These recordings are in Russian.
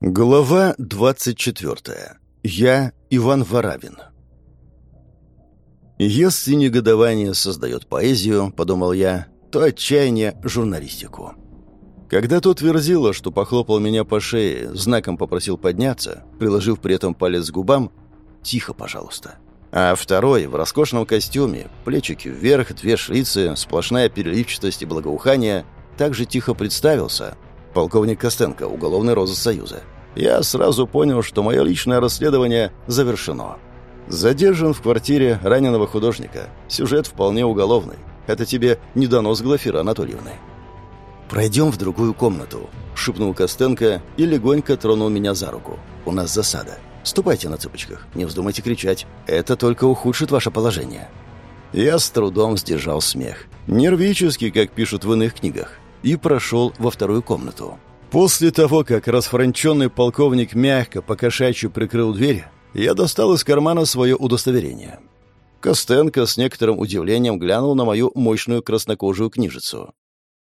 Глава 24. Я Иван Воравин. Если негодование создает поэзию, подумал я, то отчаяние — журналистику. Когда тот верзила, что похлопал меня по шее, знаком попросил подняться, приложив при этом палец к губам, «Тихо, пожалуйста». А второй, в роскошном костюме, плечики вверх, две шлицы, сплошная переливчатость и благоухание, также тихо представился — полковник Костенко, уголовный розыск Союза. Я сразу понял, что мое личное расследование завершено. Задержан в квартире раненого художника. Сюжет вполне уголовный. Это тебе не донос Глафира Анатольевны. «Пройдем в другую комнату», — шепнул Костенко и легонько тронул меня за руку. «У нас засада. Ступайте на цыпочках. Не вздумайте кричать. Это только ухудшит ваше положение». Я с трудом сдержал смех. Нервический, как пишут в иных книгах и прошел во вторую комнату. После того, как расфранченный полковник мягко покошачью прикрыл дверь, я достал из кармана свое удостоверение. Костенко с некоторым удивлением глянул на мою мощную краснокожую книжицу.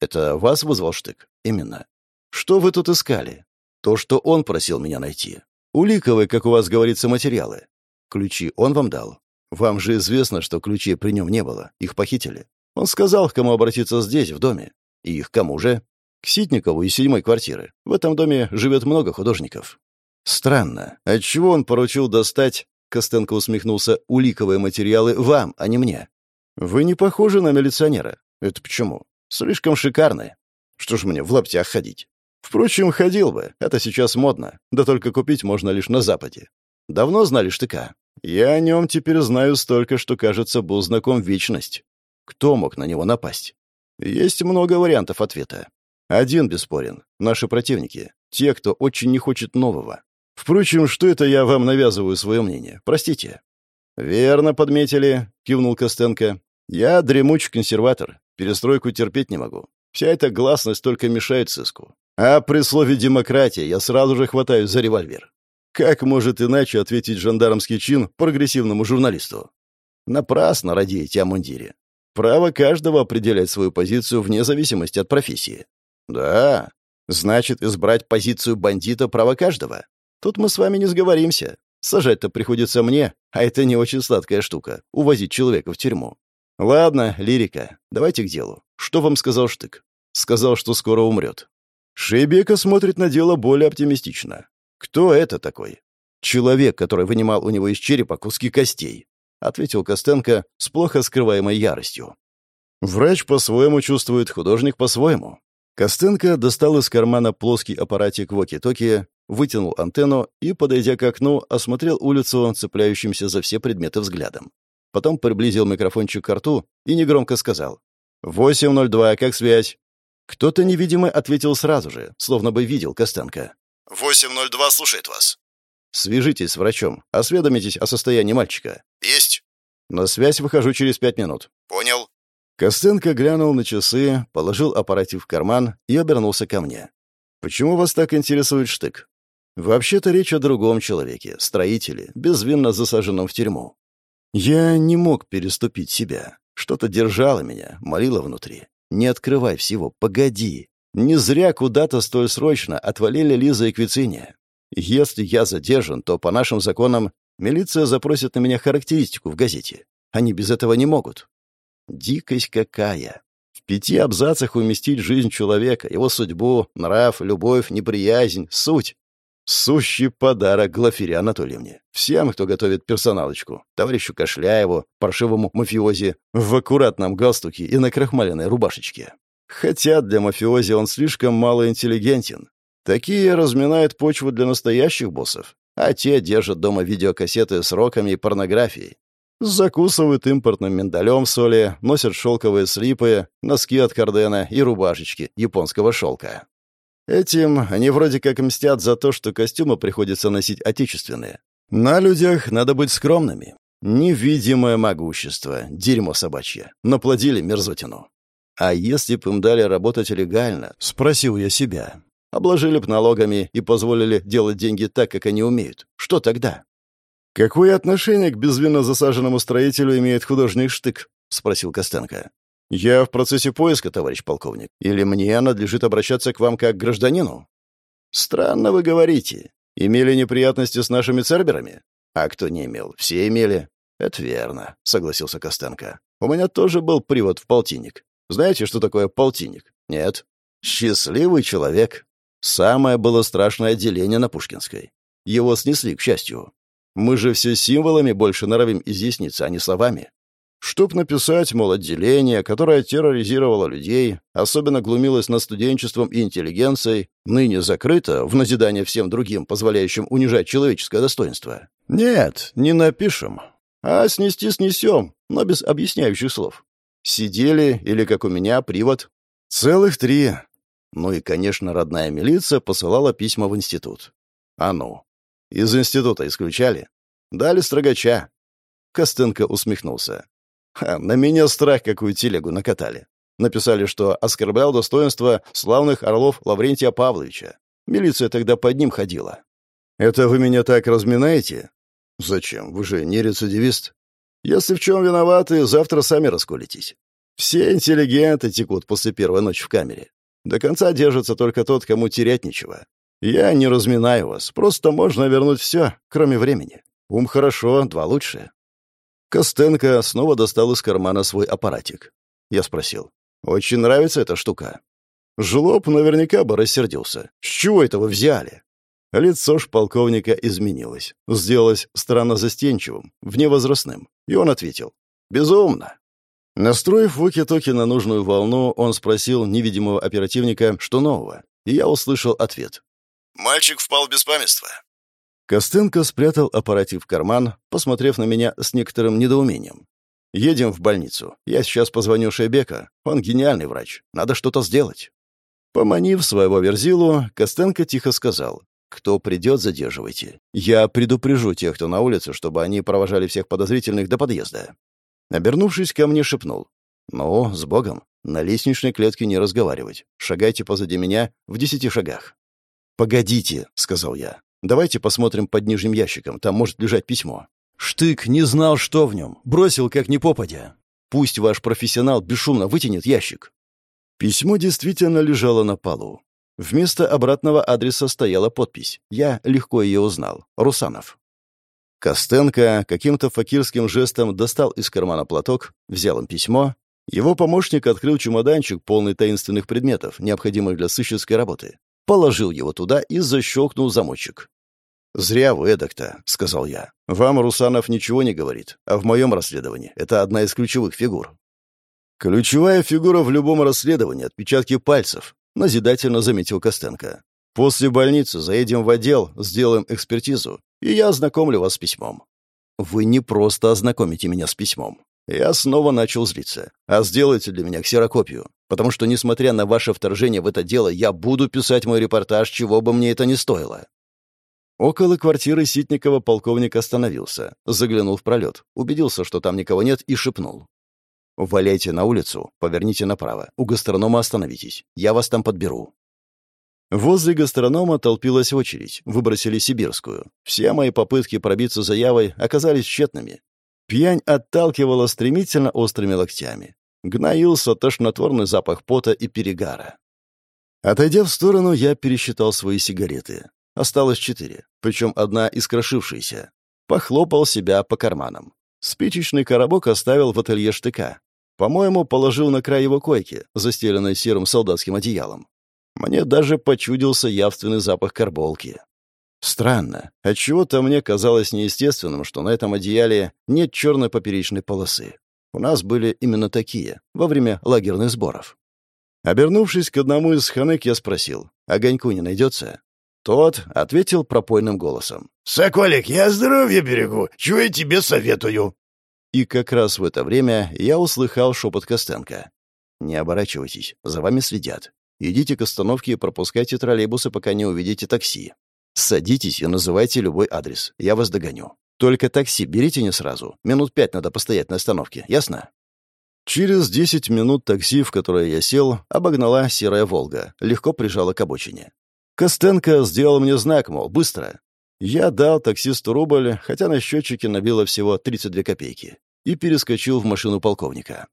«Это вас вызвал штык?» «Именно». «Что вы тут искали?» «То, что он просил меня найти. Уликовые, как у вас говорится, материалы. Ключи он вам дал. Вам же известно, что ключей при нем не было. Их похитили. Он сказал, к кому обратиться здесь, в доме. И их кому же? К Ситникову из седьмой квартиры. В этом доме живет много художников. Странно. Отчего он поручил достать, Костенко усмехнулся, уликовые материалы вам, а не мне? Вы не похожи на милиционера. Это почему? Слишком шикарны. Что ж мне в лаптях ходить? Впрочем, ходил бы. Это сейчас модно. Да только купить можно лишь на Западе. Давно знали штыка? Я о нем теперь знаю столько, что, кажется, был знаком вечность. Кто мог на него напасть? Есть много вариантов ответа. Один бесспорен. Наши противники. Те, кто очень не хочет нового. Впрочем, что это я вам навязываю свое мнение? Простите. «Верно подметили», — кивнул Костенко. «Я дремучий консерватор. Перестройку терпеть не могу. Вся эта гласность только мешает сыску. А при слове «демократия» я сразу же хватаюсь за револьвер. Как может иначе ответить жандармский чин прогрессивному журналисту? Напрасно радеете о мундире. Право каждого определять свою позицию вне зависимости от профессии. Да, значит, избрать позицию бандита право каждого. Тут мы с вами не сговоримся. Сажать-то приходится мне, а это не очень сладкая штука — увозить человека в тюрьму. Ладно, лирика, давайте к делу. Что вам сказал Штык? Сказал, что скоро умрет. Шейбека смотрит на дело более оптимистично. Кто это такой? Человек, который вынимал у него из черепа куски костей. — ответил Костенко с плохо скрываемой яростью. «Врач по-своему чувствует, художник по-своему». Костенко достал из кармана плоский аппаратик воки-токи, вытянул антенну и, подойдя к окну, осмотрел улицу, цепляющимся за все предметы взглядом. Потом приблизил микрофончик к рту и негромко сказал. «802, как связь?» Кто-то невидимый ответил сразу же, словно бы видел Костенко. «802 слушает вас». «Свяжитесь с врачом, осведомитесь о состоянии мальчика». «На связь выхожу через пять минут». «Понял». Костенко глянул на часы, положил аппаратив в карман и обернулся ко мне. «Почему вас так интересует штык?» «Вообще-то речь о другом человеке, строителе, безвинно засаженном в тюрьму. Я не мог переступить себя. Что-то держало меня, молило внутри. Не открывай всего, погоди. Не зря куда-то столь срочно отвалили Лиза и Квициния. Если я задержан, то по нашим законам милиция запросит на меня характеристику в газете. Они без этого не могут. Дикость какая! В пяти абзацах уместить жизнь человека, его судьбу, нрав, любовь, неприязнь, суть. Сущий подарок Глафире Анатольевне. Всем, кто готовит персоналочку. Товарищу Кашляеву, паршивому мафиози, в аккуратном галстуке и на крахмаленной рубашечке. Хотя для мафиози он слишком мало интеллигентен. Такие разминают почву для настоящих боссов, а те держат дома видеокассеты с роками и порнографией. Закусывают импортным миндалем соли, носят шелковые слипы, носки от кардена и рубашечки японского шелка. Этим они вроде как мстят за то, что костюмы приходится носить отечественные. На людях надо быть скромными. Невидимое могущество, дерьмо собачье. Наплодили мерзотину. А если б им дали работать легально, спросил я себя, Обложили б налогами и позволили делать деньги так, как они умеют. Что тогда? «Какое отношение к безвинно засаженному строителю имеет художник Штык?» — спросил Костенко. «Я в процессе поиска, товарищ полковник. Или мне надлежит обращаться к вам как к гражданину?» «Странно вы говорите. Имели неприятности с нашими церберами? А кто не имел? Все имели». «Это верно», — согласился Костенко. «У меня тоже был привод в полтинник. Знаете, что такое полтинник?» «Нет». «Счастливый человек. Самое было страшное отделение на Пушкинской. Его снесли, к счастью. Мы же все символами больше норовим изъясниться, а не словами. Чтоб написать, мол, отделение, которое терроризировало людей, особенно глумилось над студенчеством и интеллигенцией, ныне закрыто, в назидание всем другим, позволяющим унижать человеческое достоинство. Нет, не напишем. А снести снесем, но без объясняющих слов. Сидели, или, как у меня, привод. Целых три. Ну и, конечно, родная милиция посылала письма в институт. А ну, из института исключали? Дали строгача. Костенко усмехнулся. Ха, на меня страх какую телегу накатали. Написали, что оскорблял достоинство славных орлов Лаврентия Павловича. Милиция тогда под ним ходила. «Это вы меня так разминаете?» «Зачем? Вы же не рецидивист. Если в чем виноваты, завтра сами расколитесь. Все интеллигенты текут после первой ночи в камере. До конца держится только тот, кому терять нечего. Я не разминаю вас, просто можно вернуть все, кроме времени. Ум хорошо, два лучше». Костенко снова достал из кармана свой аппаратик. Я спросил. «Очень нравится эта штука?» Жлоб наверняка бы рассердился. «С чего это вы взяли?» Лицо ж полковника изменилось. Сделалось странно застенчивым, вневозрастным. И он ответил. «Безумно». Настроив воки-токи на нужную волну, он спросил невидимого оперативника, что нового. И я услышал ответ. Мальчик впал в беспамятство. Костенко спрятал аппаратив в карман, посмотрев на меня с некоторым недоумением. «Едем в больницу. Я сейчас позвоню Шейбека. Он гениальный врач. Надо что-то сделать». Поманив своего верзилу, Костенко тихо сказал. «Кто придет, задерживайте. Я предупрежу тех, кто на улице, чтобы они провожали всех подозрительных до подъезда». Обернувшись ко мне, шепнул. «Ну, с Богом. На лестничной клетке не разговаривать. Шагайте позади меня в десяти шагах». «Погодите», — сказал я. «Давайте посмотрим под нижним ящиком. Там может лежать письмо». Штык не знал, что в нем. Бросил, как ни попадя. Пусть ваш профессионал бесшумно вытянет ящик. Письмо действительно лежало на полу. Вместо обратного адреса стояла подпись. Я легко ее узнал. Русанов. Костенко каким-то факирским жестом достал из кармана платок, взял им письмо. Его помощник открыл чемоданчик, полный таинственных предметов, необходимых для сыщеской работы положил его туда и защелкнул замочек. «Зря вы эдак-то», — сказал я. «Вам Русанов ничего не говорит, а в моем расследовании это одна из ключевых фигур». «Ключевая фигура в любом расследовании — отпечатки пальцев», — назидательно заметил Костенко. «После больницы заедем в отдел, сделаем экспертизу, и я ознакомлю вас с письмом». «Вы не просто ознакомите меня с письмом. Я снова начал злиться. А сделайте для меня ксерокопию. Потому что, несмотря на ваше вторжение в это дело, я буду писать мой репортаж, чего бы мне это ни стоило. Около квартиры Ситникова полковник остановился, заглянул в пролет, убедился, что там никого нет, и шепнул. «Валяйте на улицу, поверните направо. У гастронома остановитесь. Я вас там подберу». Возле гастронома толпилась очередь, выбросили сибирскую. Все мои попытки пробиться заявой оказались тщетными. Пьянь отталкивала стремительно острыми локтями. Гноился тошнотворный запах пота и перегара. Отойдя в сторону, я пересчитал свои сигареты. Осталось четыре, причем одна искрошившаяся. Похлопал себя по карманам. Спичечный коробок оставил в ателье штыка. По-моему, положил на край его койки, застеленной серым солдатским одеялом. Мне даже почудился явственный запах карболки. Странно. Отчего-то мне казалось неестественным, что на этом одеяле нет черной поперечной полосы. У нас были именно такие, во время лагерных сборов. Обернувшись к одному из ханык, я спросил, «Огоньку не найдется?» Тот ответил пропойным голосом. «Соколик, я здоровье берегу, чего я тебе советую?» И как раз в это время я услыхал шепот Костенко. «Не оборачивайтесь, за вами следят. Идите к остановке и пропускайте троллейбусы, пока не увидите такси. Садитесь и называйте любой адрес. Я вас догоню. Только такси берите не сразу. Минут пять надо постоять на остановке. Ясно?» Через десять минут такси, в которое я сел, обогнала серая «Волга», легко прижала к обочине. Костенко сделал мне знак, мол, быстро. Я дал таксисту рубль, хотя на счетчике набило всего 32 копейки, и перескочил в машину полковника.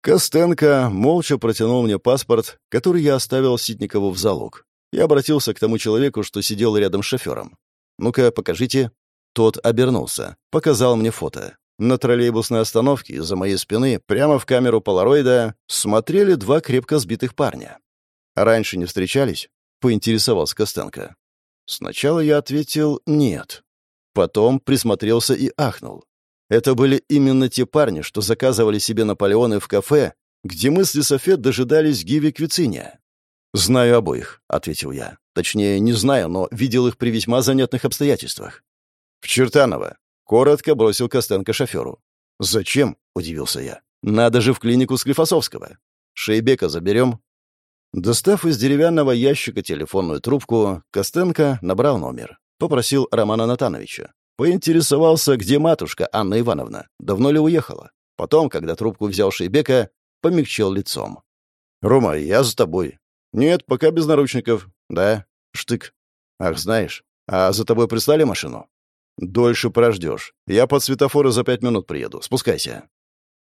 Костенко молча протянул мне паспорт, который я оставил Ситникову в залог, Я обратился к тому человеку, что сидел рядом с шофером. «Ну-ка, покажите». Тот обернулся, показал мне фото. На троллейбусной остановке из-за моей спины, прямо в камеру полароида, смотрели два крепко сбитых парня. «Раньше не встречались?» — поинтересовался Костенко. Сначала я ответил «нет». Потом присмотрелся и ахнул. Это были именно те парни, что заказывали себе Наполеоны в кафе, где мы с Лисофет дожидались Гиви Квициния. «Знаю обоих», — ответил я. Точнее, не знаю, но видел их при весьма занятных обстоятельствах. «В Чертаново», — коротко бросил Костенко шоферу. «Зачем?» — удивился я. «Надо же в клинику Склифосовского. Шейбека заберем?» Достав из деревянного ящика телефонную трубку, Костенко набрал номер. Попросил Романа Натановича. Поинтересовался, где матушка Анна Ивановна. Давно ли уехала? Потом, когда трубку взял Шейбека, помягчел лицом. «Рома, я за тобой». «Нет, пока без наручников». «Да». «Штык». «Ах, знаешь, а за тобой прислали машину?» «Дольше прождешь. Я под светофоры за пять минут приеду. Спускайся».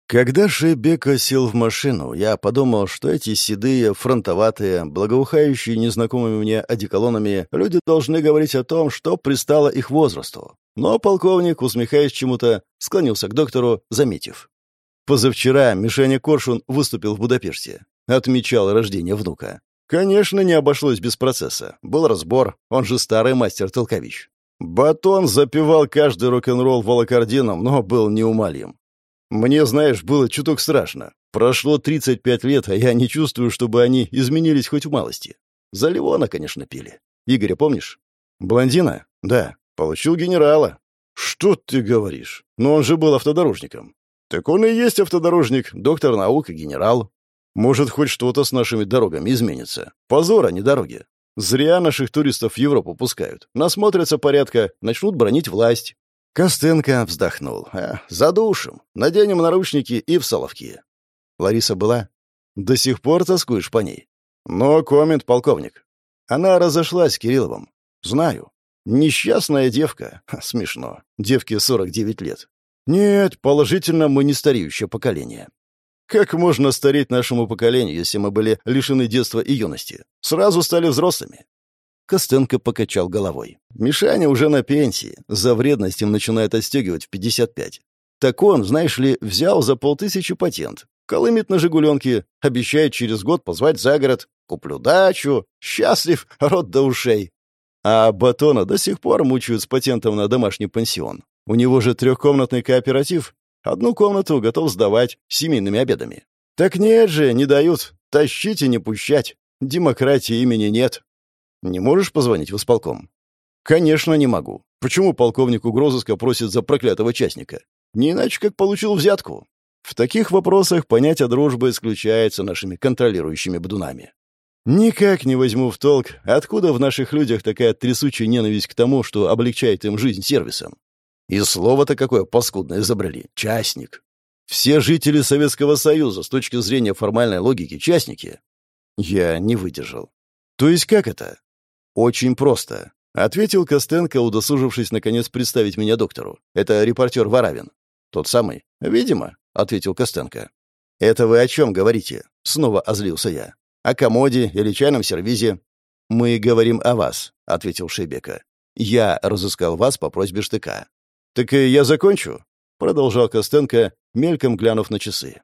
Когда Шейбека сел в машину, я подумал, что эти седые, фронтоватые, благоухающие незнакомыми мне одеколонами люди должны говорить о том, что пристало их возрасту. Но полковник, усмехаясь чему-то, склонился к доктору, заметив. Позавчера Мишаня Коршун выступил в Будапеште. Отмечал рождение внука. Конечно, не обошлось без процесса. Был разбор, он же старый мастер Толкович. Батон запивал каждый рок-н-ролл волокордином, но был неумолим. Мне, знаешь, было чуток страшно. Прошло 35 лет, а я не чувствую, чтобы они изменились хоть в малости. За Ливона, конечно, пили. Игоря помнишь? Блондина? Да. Получил генерала. Что ты говоришь? Но он же был автодорожником. Так он и есть автодорожник, доктор наук и генерал. Может, хоть что-то с нашими дорогами изменится. Позор, а не дороги. Зря наших туристов в Европу пускают. Насмотрятся порядка, начнут бронить власть. Костенко вздохнул. «А, «Задушим. Наденем наручники и в соловки». Лариса была? «До сих пор тоскуешь по ней?» «Но коммент, полковник. Она разошлась с Кирилловым. Знаю. Несчастная девка. Смешно. Девке 49 лет. Нет, положительно, мы не стареющее поколение. Как можно стареть нашему поколению, если мы были лишены детства и юности? Сразу стали взрослыми. Костенко покачал головой. «Мишаня уже на пенсии. За вредность им начинает отстегивать в 55. Так он, знаешь ли, взял за полтысячи патент. Колымет на «Жигуленке», обещает через год позвать за город. Куплю дачу. Счастлив, рот до ушей. А Батона до сих пор мучают с патентом на домашний пансион. У него же трехкомнатный кооператив. Одну комнату готов сдавать семейными обедами. Так нет же, не дают. Тащить и не пущать. Демократии имени нет. Не можешь позвонить в исполком? Конечно, не могу. Почему полковник угрозыска просит за проклятого частника? Не иначе, как получил взятку. В таких вопросах понятие дружбы исключается нашими контролирующими бдунами. Никак не возьму в толк, откуда в наших людях такая трясучая ненависть к тому, что облегчает им жизнь сервисом. И слово-то какое паскудное изобрели — частник. Все жители Советского Союза, с точки зрения формальной логики, частники. Я не выдержал. То есть как это? «Очень просто», — ответил Костенко, удосужившись наконец представить меня доктору. «Это репортер Варавин». «Тот самый?» «Видимо», — ответил Костенко. «Это вы о чем говорите?» — снова озлился я. «О комоде или чайном сервизе?» «Мы говорим о вас», — ответил Шебека. «Я разыскал вас по просьбе штыка». «Так и я закончу», — продолжал Костенко, мельком глянув на часы.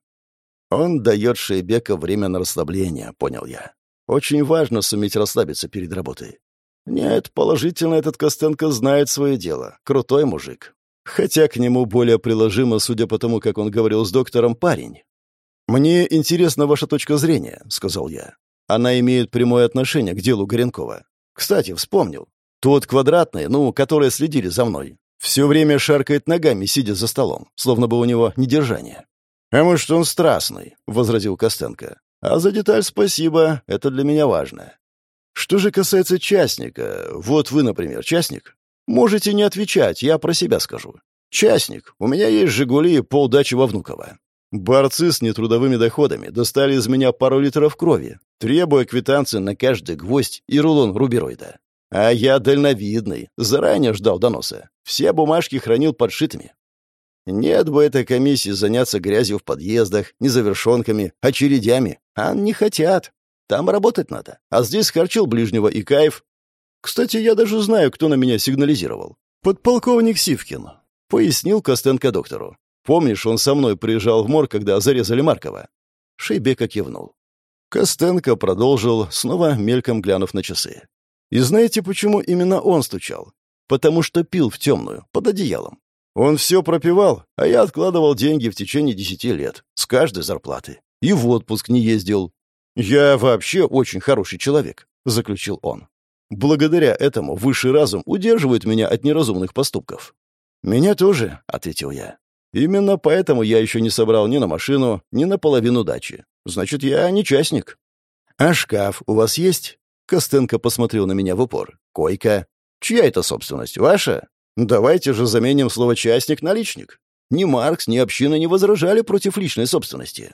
«Он дает Шейбека время на расслабление», — понял я. Очень важно суметь расслабиться перед работой. Нет, положительно этот Костенко знает свое дело. Крутой мужик. Хотя к нему более приложимо, судя по тому, как он говорил с доктором, парень. «Мне интересна ваша точка зрения», — сказал я. «Она имеет прямое отношение к делу Горенкова. Кстати, вспомнил. Тот квадратный, ну, которые следили за мной, все время шаркает ногами, сидя за столом, словно бы у него недержание». «А может, он страстный», — возразил Костенко. А за деталь спасибо, это для меня важно. Что же касается частника, вот вы, например, частник? Можете не отвечать, я про себя скажу. Частник. У меня есть «Жигули» и полдачи во Внуково. Борцы с нетрудовыми доходами достали из меня пару литров крови, требуя квитанции на каждый гвоздь и рулон рубероида. А я дальновидный, заранее ждал доноса. Все бумажки хранил подшитыми. Нет бы этой комиссии заняться грязью в подъездах, незавершенками, очередями. А не хотят. Там работать надо. А здесь харчил ближнего и кайф. Кстати, я даже знаю, кто на меня сигнализировал. Подполковник Сивкин. Пояснил Костенко доктору. Помнишь, он со мной приезжал в морг, когда зарезали Маркова? Шейбека кивнул. Костенко продолжил, снова мельком глянув на часы. И знаете, почему именно он стучал? Потому что пил в темную, под одеялом. Он все пропивал, а я откладывал деньги в течение десяти лет, с каждой зарплаты. И в отпуск не ездил. «Я вообще очень хороший человек», — заключил он. «Благодаря этому высший разум удерживает меня от неразумных поступков». «Меня тоже», — ответил я. «Именно поэтому я еще не собрал ни на машину, ни на половину дачи. Значит, я не частник». «А шкаф у вас есть?» Костенко посмотрел на меня в упор. «Койка. Чья это собственность? Ваша? Давайте же заменим слово «частник» на «личник». Ни Маркс, ни община не возражали против личной собственности.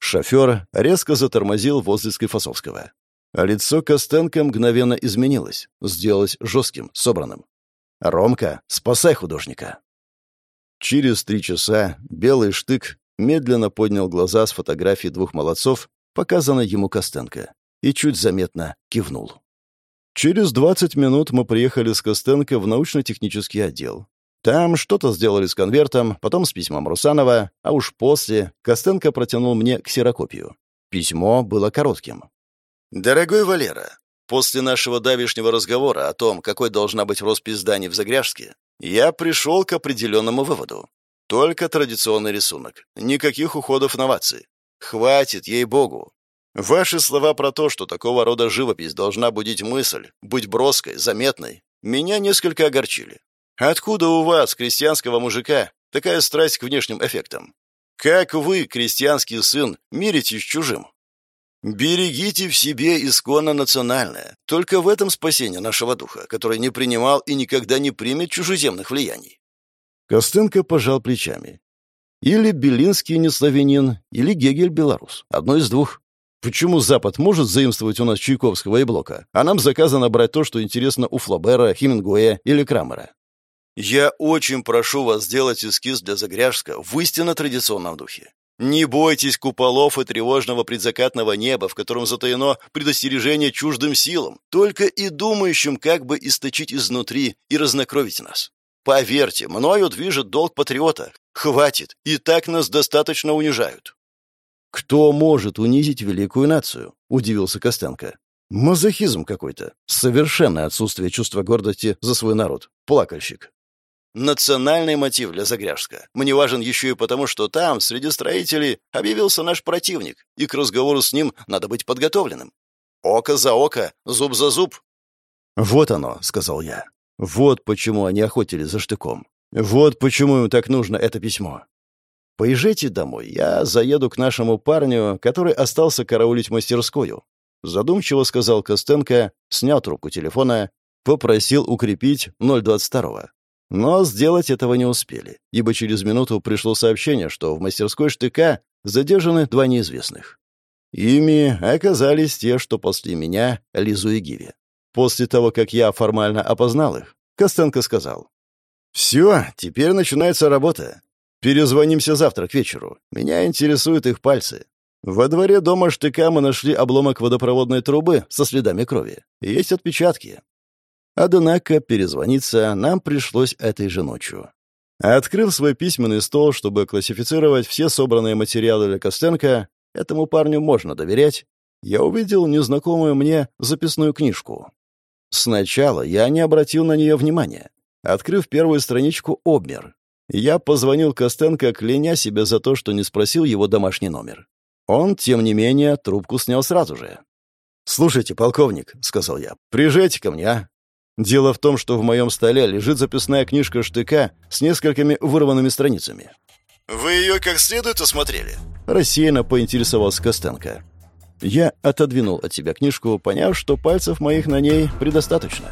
Шофер резко затормозил возле Склифосовского. А лицо Костенко мгновенно изменилось, сделалось жестким, собранным. «Ромка, спасай художника!» Через три часа белый штык медленно поднял глаза с фотографии двух молодцов, показанной ему Костенко, и чуть заметно кивнул. Через 20 минут мы приехали с Костенко в научно-технический отдел. Там что-то сделали с конвертом, потом с письмом Русанова, а уж после Костенко протянул мне ксерокопию. Письмо было коротким. «Дорогой Валера, после нашего давешнего разговора о том, какой должна быть роспись зданий в Загряжске, я пришел к определенному выводу. Только традиционный рисунок. Никаких уходов новаций. Хватит, ей-богу. Ваши слова про то, что такого рода живопись должна будить мысль, быть броской, заметной, меня несколько огорчили. Откуда у вас, крестьянского мужика, такая страсть к внешним эффектам? Как вы, крестьянский сын, миритесь с чужим? Берегите в себе исконно национальное. Только в этом спасение нашего духа, который не принимал и никогда не примет чужеземных влияний. Костенко пожал плечами. Или Белинский не славянин, или Гегель белорус. Одно из двух. Почему Запад может заимствовать у нас Чайковского и Блока, а нам заказано брать то, что интересно у Флобера, Хемингуэя или Крамера? Я очень прошу вас сделать эскиз для Загряжска в истинно традиционном духе. Не бойтесь куполов и тревожного предзакатного неба, в котором затаено предостережение чуждым силам, только и думающим, как бы источить изнутри и разнокровить нас. Поверьте, мною движет долг патриота. Хватит, и так нас достаточно унижают. «Кто может унизить великую нацию?» — удивился Костенко. «Мазохизм какой-то. Совершенное отсутствие чувства гордости за свой народ. Плакальщик». «Национальный мотив для Загряжска. Мне важен еще и потому, что там, среди строителей, объявился наш противник, и к разговору с ним надо быть подготовленным. Око за око, зуб за зуб». «Вот оно», — сказал я. «Вот почему они охотились за штыком. Вот почему им так нужно это письмо. Поезжайте домой, я заеду к нашему парню, который остался караулить мастерскую. Задумчиво сказал Костенко, снял трубку телефона, попросил укрепить 022. Но сделать этого не успели, ибо через минуту пришло сообщение, что в мастерской штыка задержаны два неизвестных. Ими оказались те, что после меня, Лизу и Гиви. После того, как я формально опознал их, Костенко сказал. «Все, теперь начинается работа. Перезвонимся завтра к вечеру. Меня интересуют их пальцы. Во дворе дома штыка мы нашли обломок водопроводной трубы со следами крови. Есть отпечатки. Однако перезвониться нам пришлось этой же ночью. Открыв свой письменный стол, чтобы классифицировать все собранные материалы для Костенко, этому парню можно доверять, я увидел незнакомую мне записную книжку. Сначала я не обратил на нее внимания. Открыв первую страничку, обмер. Я позвонил Костенко, кляня себя за то, что не спросил его домашний номер. Он, тем не менее, трубку снял сразу же. «Слушайте, полковник», — сказал я, — «приезжайте ко мне, а? Дело в том, что в моем столе лежит записная книжка штыка с несколькими вырванными страницами». «Вы ее как следует осмотрели?» Рассеянно поинтересовался Костенко. Я отодвинул от себя книжку, поняв, что пальцев моих на ней предостаточно.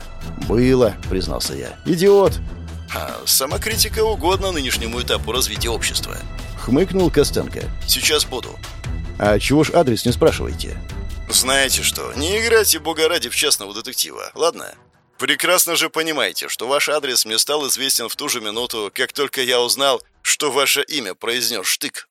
«Было», — признался я. «Идиот!» А самокритика угодна нынешнему этапу развития общества. Хмыкнул Костенко. Сейчас буду. А чего ж адрес не спрашиваете? Знаете что, не играйте, бога ради, в частного детектива, ладно? Прекрасно же понимаете, что ваш адрес мне стал известен в ту же минуту, как только я узнал, что ваше имя произнес Штык.